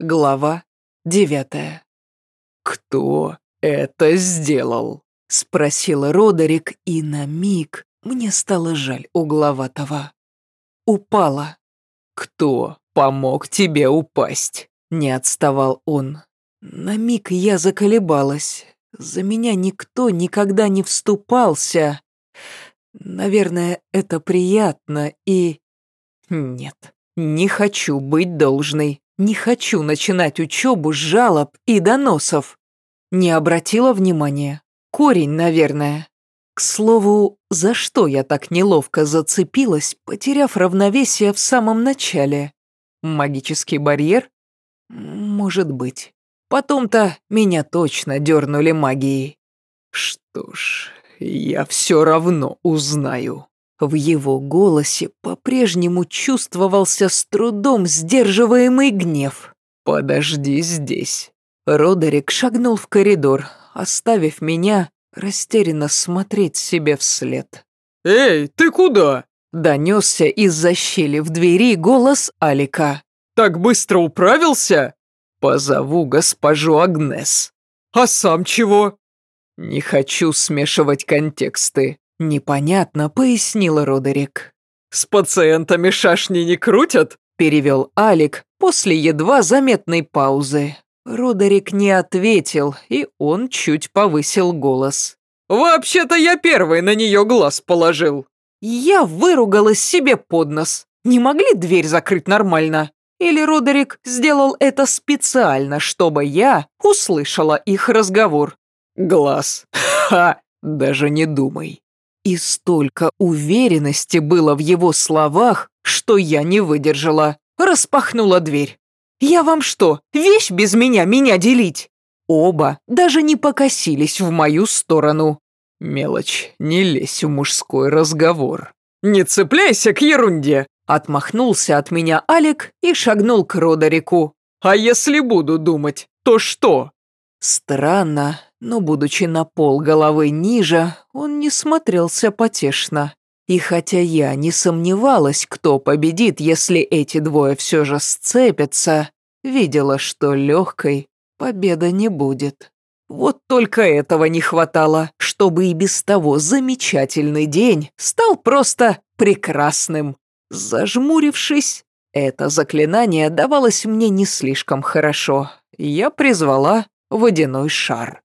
Глава девятая. «Кто это сделал?» — спросил Родерик, и на миг мне стало жаль угловатого. Упала. «Кто помог тебе упасть?» — не отставал он. На миг я заколебалась. За меня никто никогда не вступался. Наверное, это приятно и... Нет, не хочу быть должной. Не хочу начинать учебу с жалоб и доносов. Не обратила внимания. Корень, наверное. К слову, за что я так неловко зацепилась, потеряв равновесие в самом начале? Магический барьер? Может быть. Потом-то меня точно дернули магией. Что ж, я все равно узнаю. В его голосе по-прежнему чувствовался с трудом сдерживаемый гнев. «Подожди здесь». Родерик шагнул в коридор, оставив меня растерянно смотреть себе вслед. «Эй, ты куда?» Донесся из-за щели в двери голос Алика. «Так быстро управился?» «Позову госпожу Агнес». «А сам чего?» «Не хочу смешивать контексты. «Непонятно», — пояснил Родерик. «С пациентами шашни не крутят?» — перевел Алик после едва заметной паузы. Родерик не ответил, и он чуть повысил голос. «Вообще-то я первый на нее глаз положил». Я выругалась себе под нос. Не могли дверь закрыть нормально? Или Родерик сделал это специально, чтобы я услышала их разговор? «Глаз. Ха! Даже не думай. И столько уверенности было в его словах, что я не выдержала. Распахнула дверь. «Я вам что, вещь без меня меня делить?» Оба даже не покосились в мою сторону. «Мелочь, не лезь в мужской разговор». «Не цепляйся к ерунде!» Отмахнулся от меня Алик и шагнул к Родерику. «А если буду думать, то что?» Странно, но, будучи на пол головы ниже, он не смотрелся потешно. И хотя я не сомневалась, кто победит, если эти двое все же сцепятся, видела, что легкой победа не будет. Вот только этого не хватало, чтобы и без того замечательный день стал просто прекрасным. Зажмурившись, это заклинание давалось мне не слишком хорошо. Я призвала водяной шар.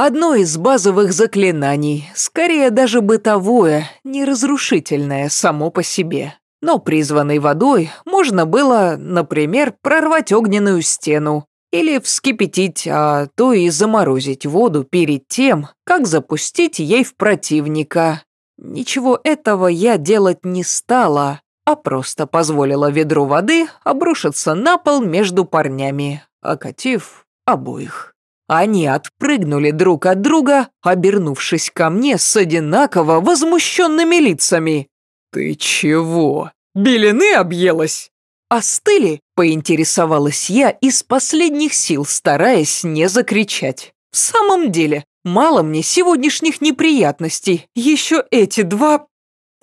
Одно из базовых заклинаний, скорее даже бытовое, неразрушительное само по себе. Но призванной водой можно было, например, прорвать огненную стену или вскипятить, а то и заморозить воду перед тем, как запустить ей в противника. Ничего этого я делать не стала, а просто позволила ведру воды обрушиться на пол между парнями, окатив обоих. Они отпрыгнули друг от друга, обернувшись ко мне с одинаково возмущенными лицами. «Ты чего? Белины объелась?» «Остыли?» – поинтересовалась я из последних сил, стараясь не закричать. «В самом деле, мало мне сегодняшних неприятностей, еще эти два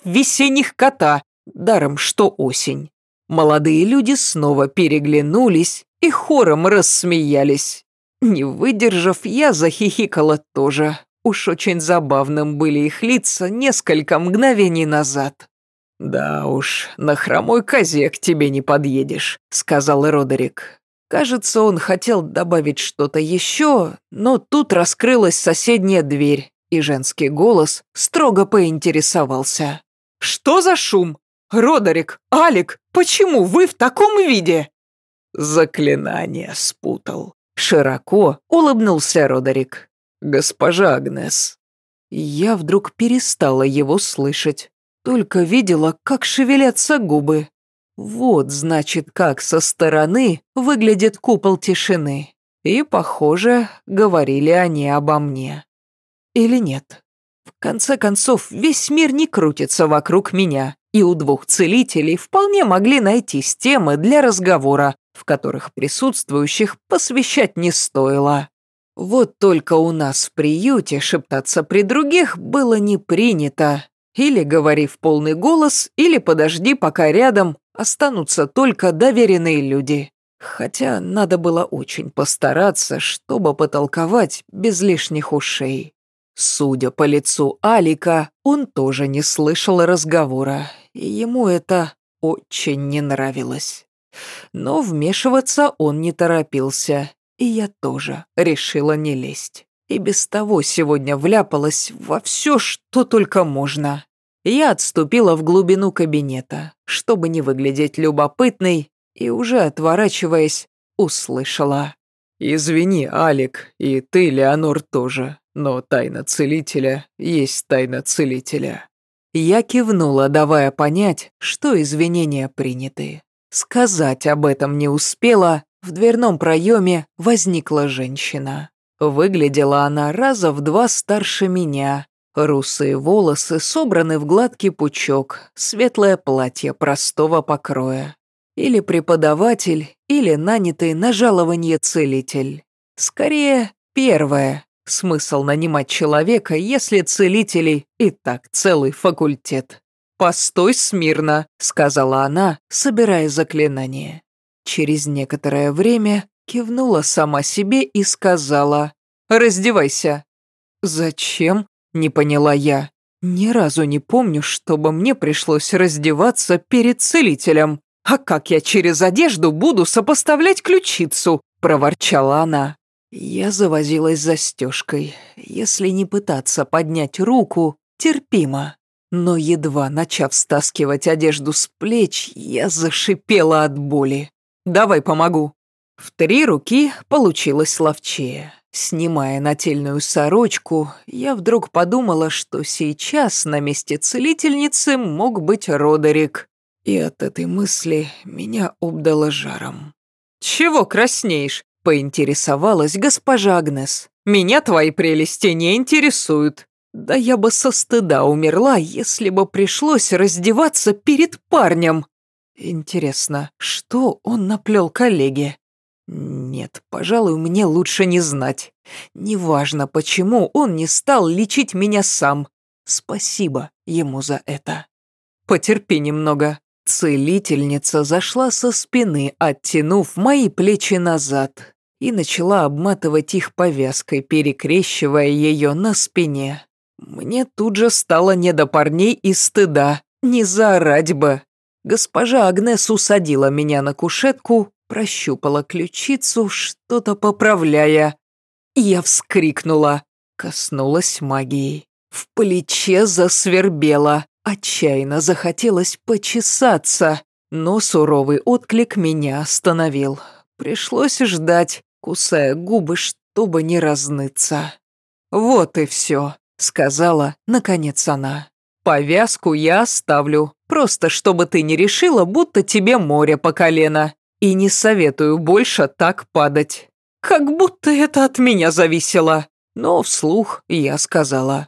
весенних кота, даром что осень». Молодые люди снова переглянулись и хором рассмеялись. Не выдержав, я захихикала тоже. Уж очень забавным были их лица несколько мгновений назад. «Да уж, на хромой козе к тебе не подъедешь», — сказал Родерик. Кажется, он хотел добавить что-то еще, но тут раскрылась соседняя дверь, и женский голос строго поинтересовался. «Что за шум? Родерик, Алик, почему вы в таком виде?» «Заклинание спутал», Широко улыбнулся Родерик. «Госпожа Агнес». Я вдруг перестала его слышать. Только видела, как шевелятся губы. Вот, значит, как со стороны выглядит купол тишины. И, похоже, говорили они обо мне. Или нет? В конце концов, весь мир не крутится вокруг меня, и у двух целителей вполне могли найтись темы для разговора, в которых присутствующих посвящать не стоило. Вот только у нас в приюте шептаться при других было не принято. Или говори в полный голос, или подожди, пока рядом останутся только доверенные люди. Хотя надо было очень постараться, чтобы потолковать без лишних ушей. Судя по лицу Алика, он тоже не слышал разговора, и ему это очень не нравилось. Но вмешиваться он не торопился, и я тоже решила не лезть. И без того сегодня вляпалась во все, что только можно. Я отступила в глубину кабинета, чтобы не выглядеть любопытной, и уже отворачиваясь, услышала. «Извини, Алик, и ты, Леонор, тоже. Но тайна целителя есть тайна целителя. Я кивнула, давая понять, что извинения приняты. Сказать об этом не успела, в дверном проеме возникла женщина. Выглядела она раза в два старше меня. Русые волосы собраны в гладкий пучок, светлое платье простого покроя. Или преподаватель, или нанятый на жалование целитель. Скорее, первое. Смысл нанимать человека, если целителей и так целый факультет. «Постой смирно», — сказала она, собирая заклинание. Через некоторое время кивнула сама себе и сказала «Раздевайся». «Зачем?» — не поняла я. «Ни разу не помню, чтобы мне пришлось раздеваться перед целителем. А как я через одежду буду сопоставлять ключицу?» — проворчала она. Я завозилась застежкой. Если не пытаться поднять руку, терпимо. Но едва начав стаскивать одежду с плеч, я зашипела от боли. «Давай помогу». В три руки получилось ловчее. Снимая нательную сорочку, я вдруг подумала, что сейчас на месте целительницы мог быть Родерик. И от этой мысли меня обдало жаром. «Чего краснеешь?» Поинтересовалась госпожа Агнес. «Меня твои прелести не интересуют. Да я бы со стыда умерла, если бы пришлось раздеваться перед парнем. Интересно, что он наплел коллеге? Нет, пожалуй, мне лучше не знать. Неважно, почему он не стал лечить меня сам. Спасибо ему за это. Потерпи немного. Целительница зашла со спины, оттянув мои плечи назад и начала обматывать их повязкой, перекрещивая ее на спине. Мне тут же стало не до парней и стыда, не заорать бы. Госпожа Агнес усадила меня на кушетку, прощупала ключицу, что-то поправляя. Я вскрикнула, коснулась магией. В плече засвербело, отчаянно захотелось почесаться, но суровый отклик меня остановил. Пришлось ждать, кусая губы, чтобы не разныться. «Вот и все», — сказала, наконец она. «Повязку я оставлю, просто чтобы ты не решила, будто тебе море по колено. И не советую больше так падать. Как будто это от меня зависело». Но вслух я сказала.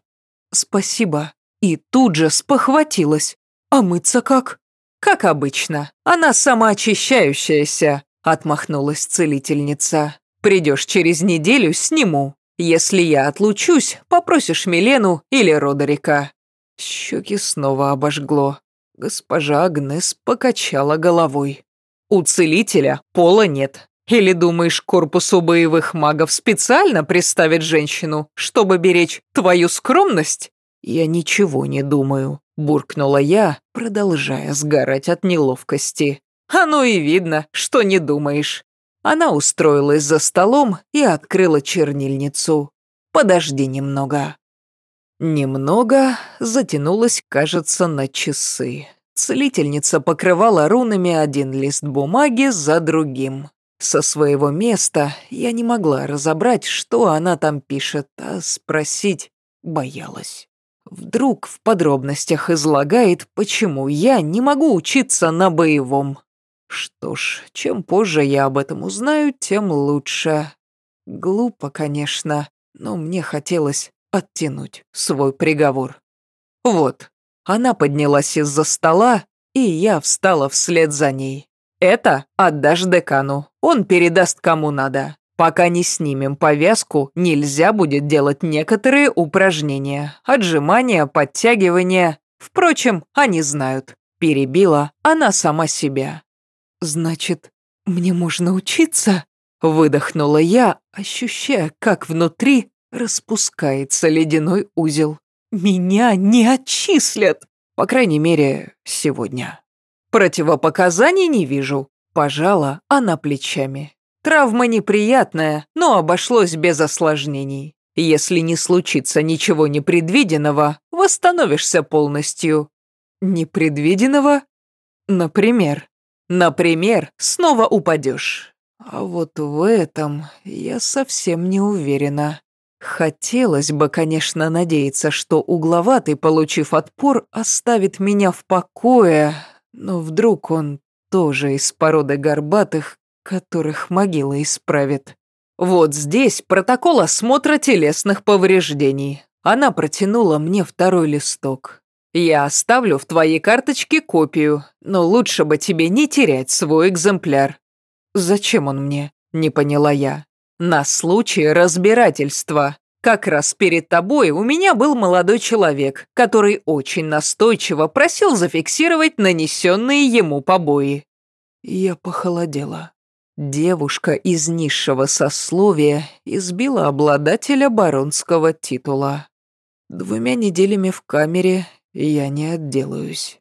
«Спасибо». И тут же спохватилась. «А мыться как?» «Как обычно. Она самоочищающаяся», — отмахнулась целительница. Придешь через неделю, сниму. Если я отлучусь, попросишь Милену или Родерика». Щеки снова обожгло. Госпожа Агнес покачала головой. «У целителя пола нет. Или думаешь, корпусу боевых магов специально приставит женщину, чтобы беречь твою скромность?» «Я ничего не думаю», — буркнула я, продолжая сгорать от неловкости. «Оно и видно, что не думаешь. Она устроилась за столом и открыла чернильницу. «Подожди немного». Немного затянулась, кажется, на часы. Целительница покрывала рунами один лист бумаги за другим. Со своего места я не могла разобрать, что она там пишет, а спросить боялась. Вдруг в подробностях излагает, почему я не могу учиться на боевом. Что ж, чем позже я об этом узнаю, тем лучше. Глупо, конечно, но мне хотелось оттянуть свой приговор. Вот, она поднялась из-за стола, и я встала вслед за ней. Это отдашь декану, он передаст кому надо. Пока не снимем повязку, нельзя будет делать некоторые упражнения. Отжимания, подтягивания. Впрочем, они знают. Перебила она сама себя. «Значит, мне можно учиться?» Выдохнула я, ощущая, как внутри распускается ледяной узел. «Меня не отчислят!» По крайней мере, сегодня. Противопоказаний не вижу. Пожала она плечами. Травма неприятная, но обошлось без осложнений. Если не случится ничего непредвиденного, восстановишься полностью. Непредвиденного? Например. Например, снова упадешь. А вот в этом я совсем не уверена. Хотелось бы, конечно, надеяться, что угловатый, получив отпор, оставит меня в покое, но вдруг он тоже из породы горбатых, которых могила исправит. Вот здесь протокол осмотра телесных повреждений. Она протянула мне второй листок. Я оставлю в твоей карточке копию, но лучше бы тебе не терять свой экземпляр. Зачем он мне? Не поняла я. На случай разбирательства. Как раз перед тобой у меня был молодой человек, который очень настойчиво просил зафиксировать нанесенные ему побои. Я похолодела. Девушка из низшего сословия избила обладателя баронского титула. Двумя неделями в камере я не отделаюсь.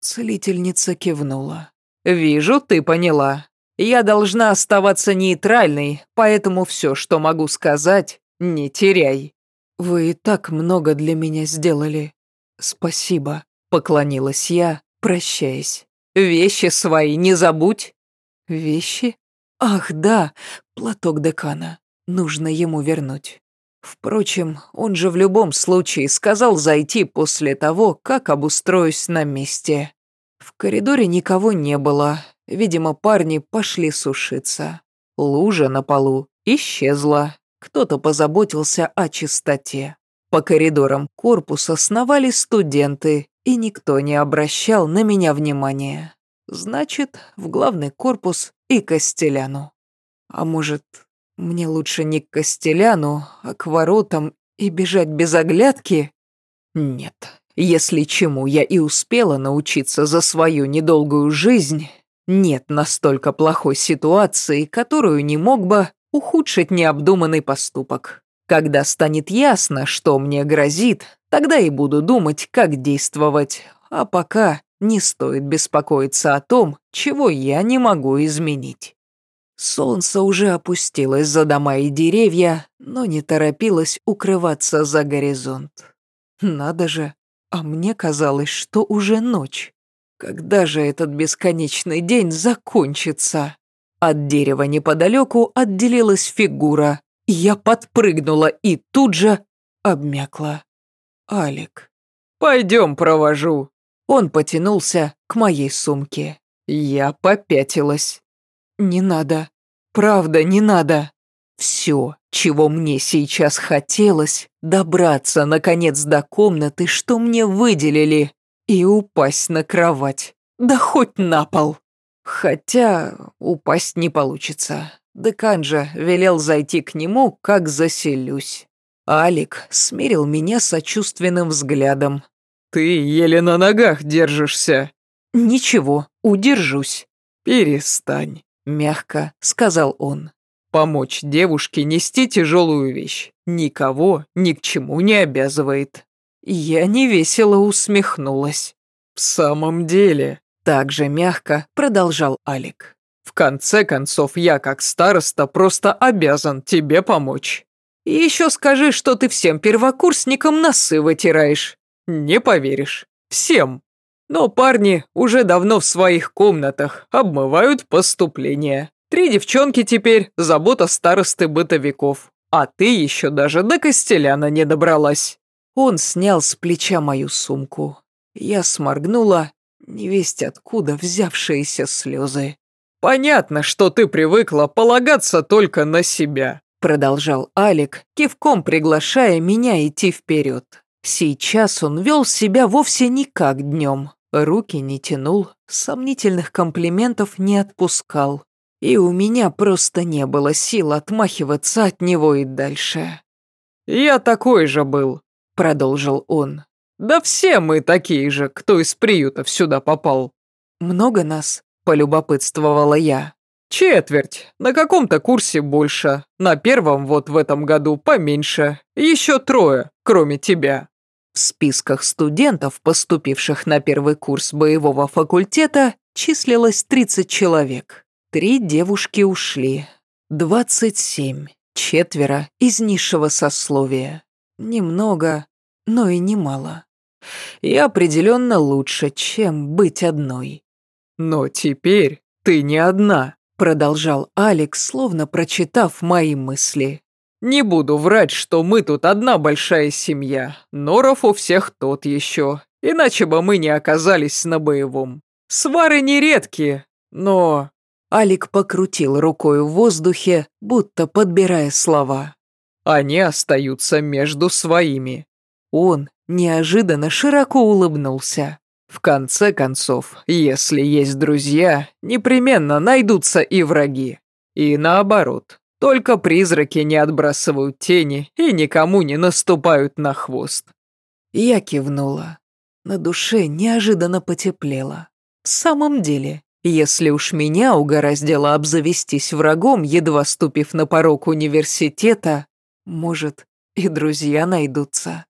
Целительница кивнула. «Вижу, ты поняла. Я должна оставаться нейтральной, поэтому все, что могу сказать, не теряй». «Вы и так много для меня сделали. Спасибо», — поклонилась я, прощаясь. «Вещи свои не забудь». Вещи? Ах, да, платок декана. Нужно ему вернуть. Впрочем, он же в любом случае сказал зайти после того, как обустроюсь на месте. В коридоре никого не было. Видимо, парни пошли сушиться. Лужа на полу исчезла. Кто-то позаботился о чистоте. По коридорам корпуса сновали студенты, и никто не обращал на меня внимания. Значит, в главный корпус и Костеляну. А может, мне лучше не к Костеляну, а к воротам и бежать без оглядки? Нет, если чему я и успела научиться за свою недолгую жизнь, нет настолько плохой ситуации, которую не мог бы ухудшить необдуманный поступок. Когда станет ясно, что мне грозит, тогда и буду думать, как действовать. А пока не стоит беспокоиться о том, чего я не могу изменить. Солнце уже опустилось за дома и деревья, но не торопилось укрываться за горизонт. Надо же, а мне казалось, что уже ночь. Когда же этот бесконечный день закончится? От дерева неподалеку отделилась фигура. Я подпрыгнула и тут же обмякла. Алик. «Пойдем провожу», он потянулся к моей сумке. Я попятилась. «Не надо. Правда, не надо. Все, чего мне сейчас хотелось, добраться, наконец, до комнаты, что мне выделили, и упасть на кровать. Да хоть на пол. Хотя упасть не получится. Декан же велел зайти к нему, как заселюсь. Алик смерил меня сочувственным взглядом, «Ты еле на ногах держишься». «Ничего, удержусь». «Перестань», — мягко сказал он. «Помочь девушке нести тяжелую вещь никого ни к чему не обязывает». Я невесело усмехнулась. «В самом деле», — так же мягко продолжал Алик. «В конце концов, я как староста просто обязан тебе помочь. И еще скажи, что ты всем первокурсникам носы вытираешь. Не поверишь. Всем. Но парни уже давно в своих комнатах обмывают поступления. Три девчонки теперь – забота старосты бытовиков. А ты еще даже до Костеляна не добралась. Он снял с плеча мою сумку. Я сморгнула, невесть откуда взявшиеся слезы. «Понятно, что ты привыкла полагаться только на себя», продолжал Алик, кивком приглашая меня идти вперед. Сейчас он вел себя вовсе не как днем. Руки не тянул, сомнительных комплиментов не отпускал. И у меня просто не было сил отмахиваться от него и дальше. «Я такой же был», — продолжил он. «Да все мы такие же, кто из приютов сюда попал». «Много нас?» — полюбопытствовала я. Четверть. На каком-то курсе больше. На первом вот в этом году поменьше. Еще трое, кроме тебя. В списках студентов, поступивших на первый курс боевого факультета, числилось 30 человек. Три девушки ушли. 27. Четверо из низшего сословия. Немного, но и немало. И определенно лучше, чем быть одной. Но теперь ты не одна. Продолжал Алекс, словно прочитав мои мысли. «Не буду врать, что мы тут одна большая семья. Норов у всех тот еще. Иначе бы мы не оказались на боевом. Свары нередкие, но...» Алик покрутил рукой в воздухе, будто подбирая слова. «Они остаются между своими». Он неожиданно широко улыбнулся. В конце концов, если есть друзья, непременно найдутся и враги. И наоборот, только призраки не отбрасывают тени и никому не наступают на хвост. Я кивнула. На душе неожиданно потеплело. В самом деле, если уж меня угораздило обзавестись врагом, едва ступив на порог университета, может, и друзья найдутся.